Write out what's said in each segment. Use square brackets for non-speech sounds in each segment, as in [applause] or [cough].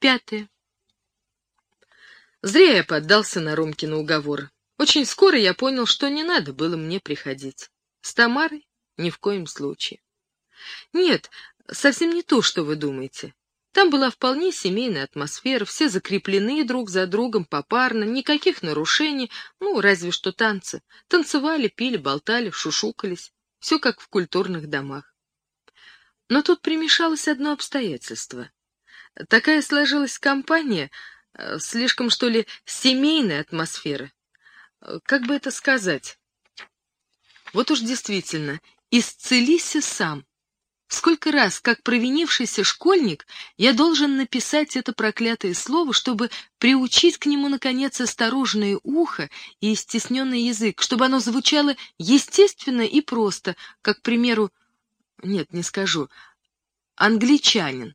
Пятое. Зря я поддался на Ромкины уговоры. Очень скоро я понял, что не надо было мне приходить. С Тамарой ни в коем случае. Нет, совсем не то, что вы думаете. Там была вполне семейная атмосфера, все закреплены друг за другом попарно, никаких нарушений, ну, разве что танцы. Танцевали, пили, болтали, шушукались. Все как в культурных домах. Но тут примешалось одно обстоятельство. Такая сложилась компания, э, слишком, что ли, семейная атмосфера. Э, как бы это сказать? Вот уж действительно, исцелись сам. Сколько раз, как провинившийся школьник, я должен написать это проклятое слово, чтобы приучить к нему, наконец, осторожное ухо и стесненный язык, чтобы оно звучало естественно и просто, как, к примеру, нет, не скажу, англичанин,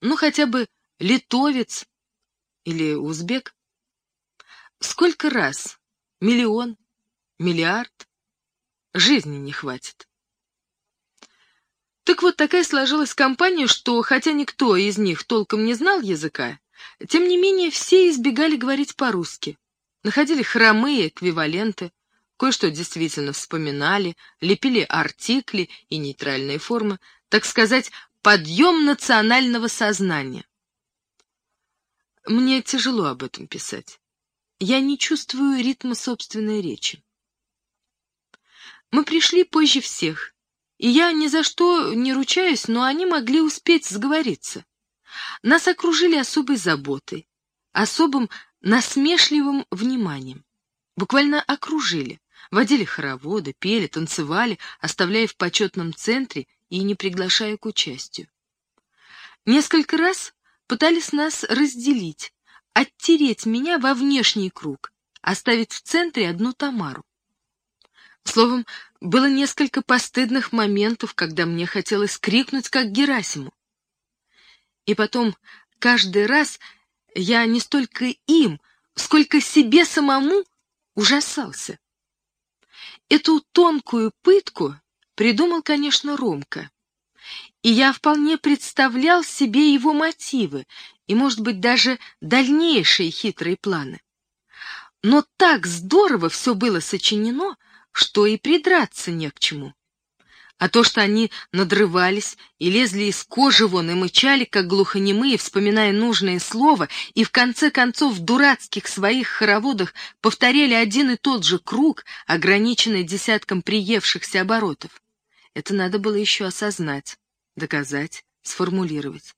ну, хотя бы литовец или узбек. Сколько раз? Миллион? Миллиард? Жизни не хватит. Так вот, такая сложилась компания, что, хотя никто из них толком не знал языка, тем не менее все избегали говорить по-русски. Находили хромые эквиваленты, кое-что действительно вспоминали, лепили артикли и нейтральные формы, так сказать, подъем национального сознания. Мне тяжело об этом писать. Я не чувствую ритма собственной речи. Мы пришли позже всех, и я ни за что не ручаюсь, но они могли успеть сговориться. Нас окружили особой заботой, особым насмешливым вниманием. Буквально окружили, водили хороводы, пели, танцевали, оставляя в почетном центре и не приглашая к участию. Несколько раз пытались нас разделить, оттереть меня во внешний круг, оставить в центре одну Тамару. Словом, было несколько постыдных моментов, когда мне хотелось крикнуть, как Герасиму. И потом, каждый раз я не столько им, сколько себе самому ужасался. Эту тонкую пытку придумал, конечно, Ромка. И я вполне представлял себе его мотивы и, может быть, даже дальнейшие хитрые планы. Но так здорово все было сочинено, что и придраться не к чему. А то, что они надрывались и лезли из кожи вон и мычали, как глухонемые, вспоминая нужное слово, и в конце концов в дурацких своих хороводах повторяли один и тот же круг, ограниченный десятком приевшихся оборотов. Это надо было еще осознать, доказать, сформулировать.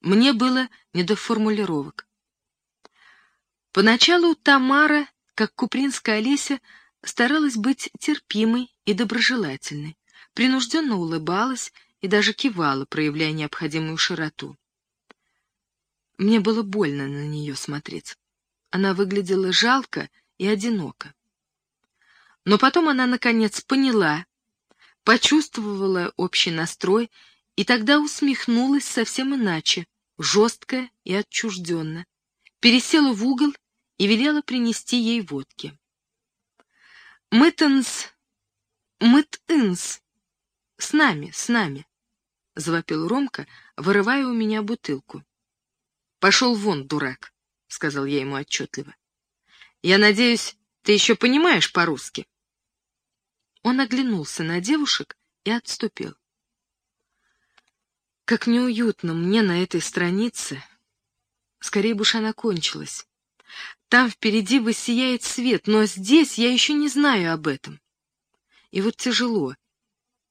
Мне было не до формулировок. Поначалу Тамара, как купринская Олеся, старалась быть терпимой и доброжелательной, принужденно улыбалась и даже кивала, проявляя необходимую широту. Мне было больно на нее смотреть. Она выглядела жалко и одиноко. Но потом она, наконец, поняла, почувствовала общий настрой и тогда усмехнулась совсем иначе, жестко и отчужденно, пересела в угол и велела принести ей водки. «Мытенс... Мытынс... С нами, с нами!» — завопил Ромка, вырывая у меня бутылку. «Пошел вон, дурак!» — сказал я ему отчетливо. «Я надеюсь, ты еще понимаешь по-русски?» Он оглянулся на девушек и отступил. Как неуютно мне на этой странице. Скорее бы уж она кончилась. Там впереди высияет свет, но здесь я еще не знаю об этом. И вот тяжело.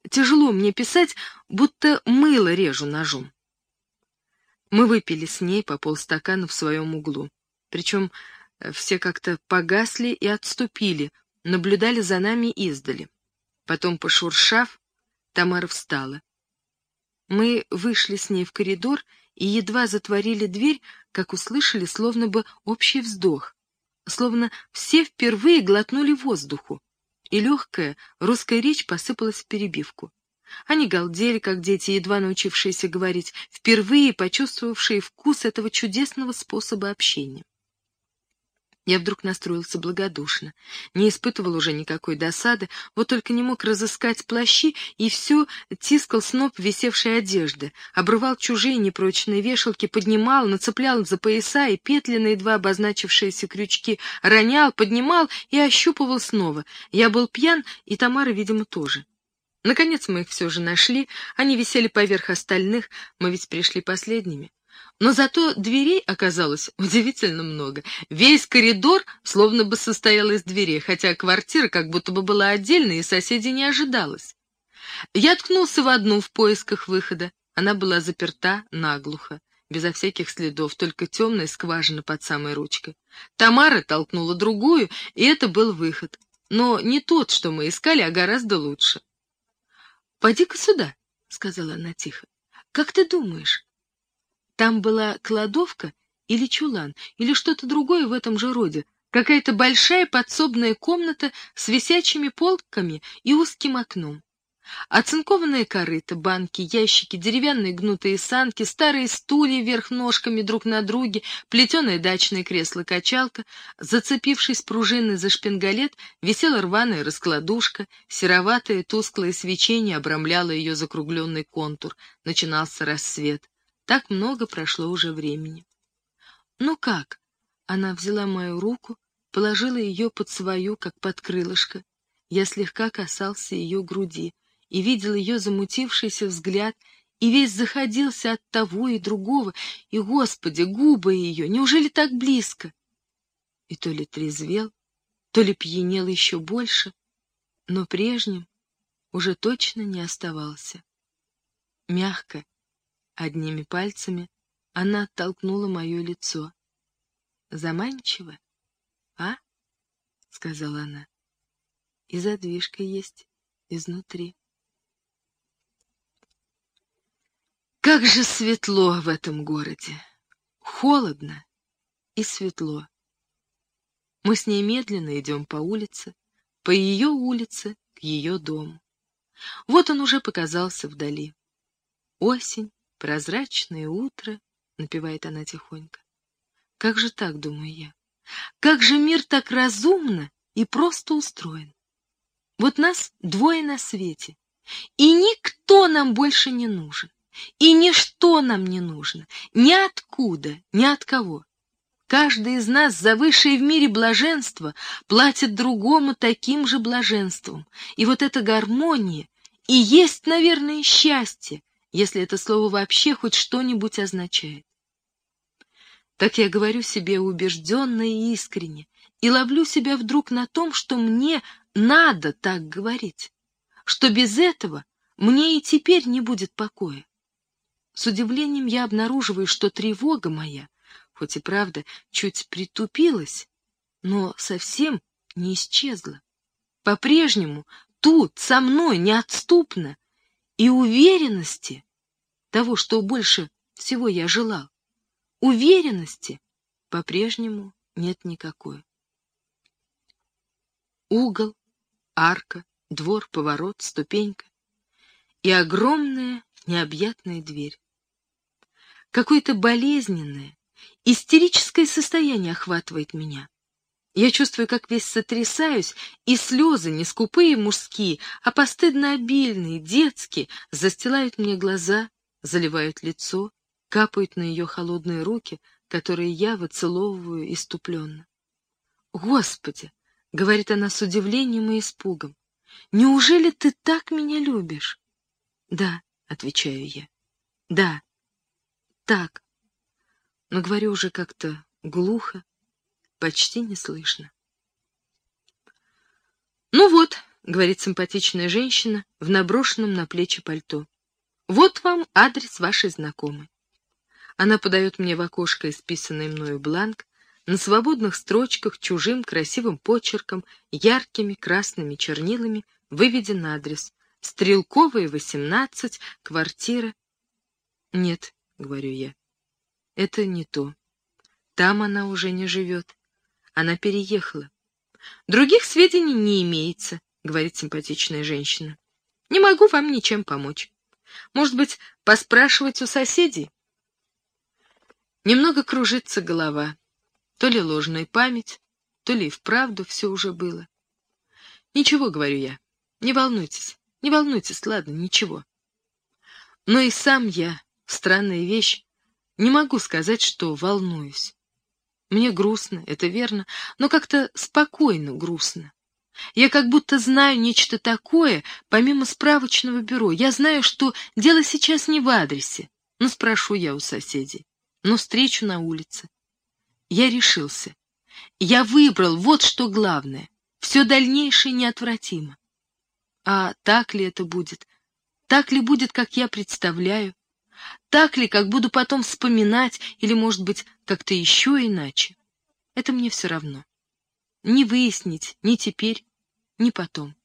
Тяжело мне писать, будто мыло режу ножом. Мы выпили с ней по полстакана в своем углу. Причем э, все как-то погасли и отступили, наблюдали за нами издали. Потом, пошуршав, Тамара встала. Мы вышли с ней в коридор и едва затворили дверь, как услышали словно бы общий вздох, словно все впервые глотнули воздуху, и легкая русская речь посыпалась в перебивку. Они галдели, как дети, едва научившиеся говорить, впервые почувствовавшие вкус этого чудесного способа общения. Я вдруг настроился благодушно, не испытывал уже никакой досады, вот только не мог разыскать плащи и все тискал сноп висевшей одежды, обрывал чужие непрочные вешалки, поднимал, нацеплял за пояса и петли на едва обозначившиеся крючки, ронял, поднимал и ощупывал снова. Я был пьян, и Тамара, видимо, тоже. Наконец мы их все же нашли, они висели поверх остальных, мы ведь пришли последними. Но зато дверей оказалось [laughs] удивительно много. Весь коридор словно бы состоял из дверей, хотя квартира как будто бы была отдельной, и соседей не ожидалось. Я ткнулся в одну в поисках выхода. Она была заперта наглухо, безо всяких следов, только темная скважина под самой ручкой. Тамара толкнула другую, и это был выход. Но не тот, что мы искали, а гораздо лучше. — Поди-ка сюда, — сказала она тихо. — Как ты думаешь, там была кладовка или чулан, или что-то другое в этом же роде, какая-то большая подсобная комната с висячими полками и узким окном. Оцинкованные корыта, банки, ящики, деревянные гнутые санки, старые стулья вверх ножками друг на друге, плетеное дачное кресло-качалка, зацепившись пружиной за шпингалет, висела рваная раскладушка, сероватое тусклое свечение обрамляло ее закругленный контур, начинался рассвет. Так много прошло уже времени. «Ну как?» Она взяла мою руку, положила ее под свою, как под крылышко. Я слегка касался ее груди и видел ее замутившийся взгляд, и весь заходился от того и другого, и, Господи, губы ее, неужели так близко? И то ли трезвел, то ли пьянел еще больше, но прежним уже точно не оставался. Мягко, Одними пальцами она оттолкнула мое лицо. «Заманчиво, а?» — сказала она. «И задвижка есть изнутри». Как же светло в этом городе! Холодно и светло. Мы с ней медленно идем по улице, по ее улице к ее дому. Вот он уже показался вдали. Осень, Прозрачное утро, — напевает она тихонько. Как же так, думаю я? Как же мир так разумно и просто устроен? Вот нас двое на свете, и никто нам больше не нужен, и ничто нам не нужно, ни откуда, ни от кого. Каждый из нас за высшее в мире блаженство платит другому таким же блаженством, и вот эта гармония и есть, наверное, счастье, если это слово вообще хоть что-нибудь означает. Так я говорю себе убежденно и искренне, и ловлю себя вдруг на том, что мне надо так говорить, что без этого мне и теперь не будет покоя. С удивлением я обнаруживаю, что тревога моя, хоть и правда чуть притупилась, но совсем не исчезла. По-прежнему тут, со мной, неотступно, и уверенности того, что больше всего я желал, уверенности по-прежнему нет никакой. Угол, арка, двор, поворот, ступенька и огромная необъятная дверь. Какое-то болезненное, истерическое состояние охватывает меня. Я чувствую, как весь сотрясаюсь, и слезы, не скупые мужские, а постыдно обильные, детские, застилают мне глаза, заливают лицо, капают на ее холодные руки, которые я выцеловываю иступленно. «Господи!» — говорит она с удивлением и испугом. «Неужели ты так меня любишь?» «Да», — отвечаю я. «Да, так». Но говорю уже как-то глухо, почти не слышно. «Ну вот», — говорит симпатичная женщина в наброшенном на плечи пальто, — «вот вам адрес вашей знакомой». Она подает мне в окошко исписанный мною бланк, на свободных строчках чужим красивым почерком, яркими красными чернилами выведен адрес. Стрелковая, 18, квартира. «Нет», — говорю я, — «это не то. Там она уже не живет. Она переехала. Других сведений не имеется, говорит симпатичная женщина. Не могу вам ничем помочь. Может быть, поспрашивать у соседей? Немного кружится голова. То ли ложная память, то ли и вправду все уже было. Ничего, говорю я, не волнуйтесь, не волнуйтесь, ладно, ничего. Но и сам я, странная вещь, не могу сказать, что волнуюсь. Мне грустно, это верно, но как-то спокойно грустно. Я как будто знаю нечто такое, помимо справочного бюро. Я знаю, что дело сейчас не в адресе. Ну, спрошу я у соседей. Но встречу на улице. Я решился. Я выбрал, вот что главное. Все дальнейшее неотвратимо. А так ли это будет? Так ли будет, как я представляю? Так ли, как буду потом вспоминать, или, может быть, как-то еще иначе? Это мне все равно. Не выяснить ни теперь, ни потом.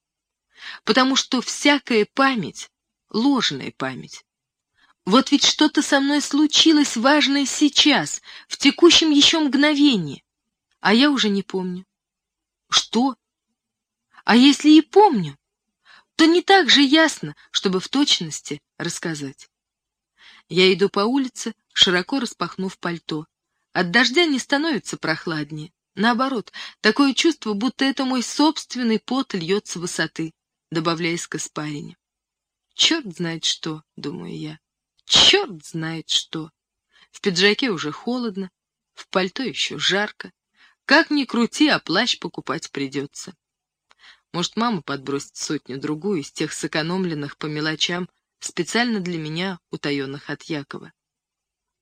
Потому что всякая память — ложная память. Вот ведь что-то со мной случилось важное сейчас, в текущем еще мгновении, а я уже не помню. Что? А если и помню, то не так же ясно, чтобы в точности рассказать. Я иду по улице, широко распахнув пальто. От дождя не становится прохладнее. Наоборот, такое чувство, будто это мой собственный пот льется высоты, добавляясь к испарине. Черт знает что, думаю я. Черт знает что. В пиджаке уже холодно, в пальто еще жарко. Как ни крути, а плащ покупать придется. Может, мама подбросит сотню-другую из тех сэкономленных по мелочам, специально для меня, утаенных от Якова.